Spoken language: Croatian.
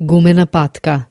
Gumena patka.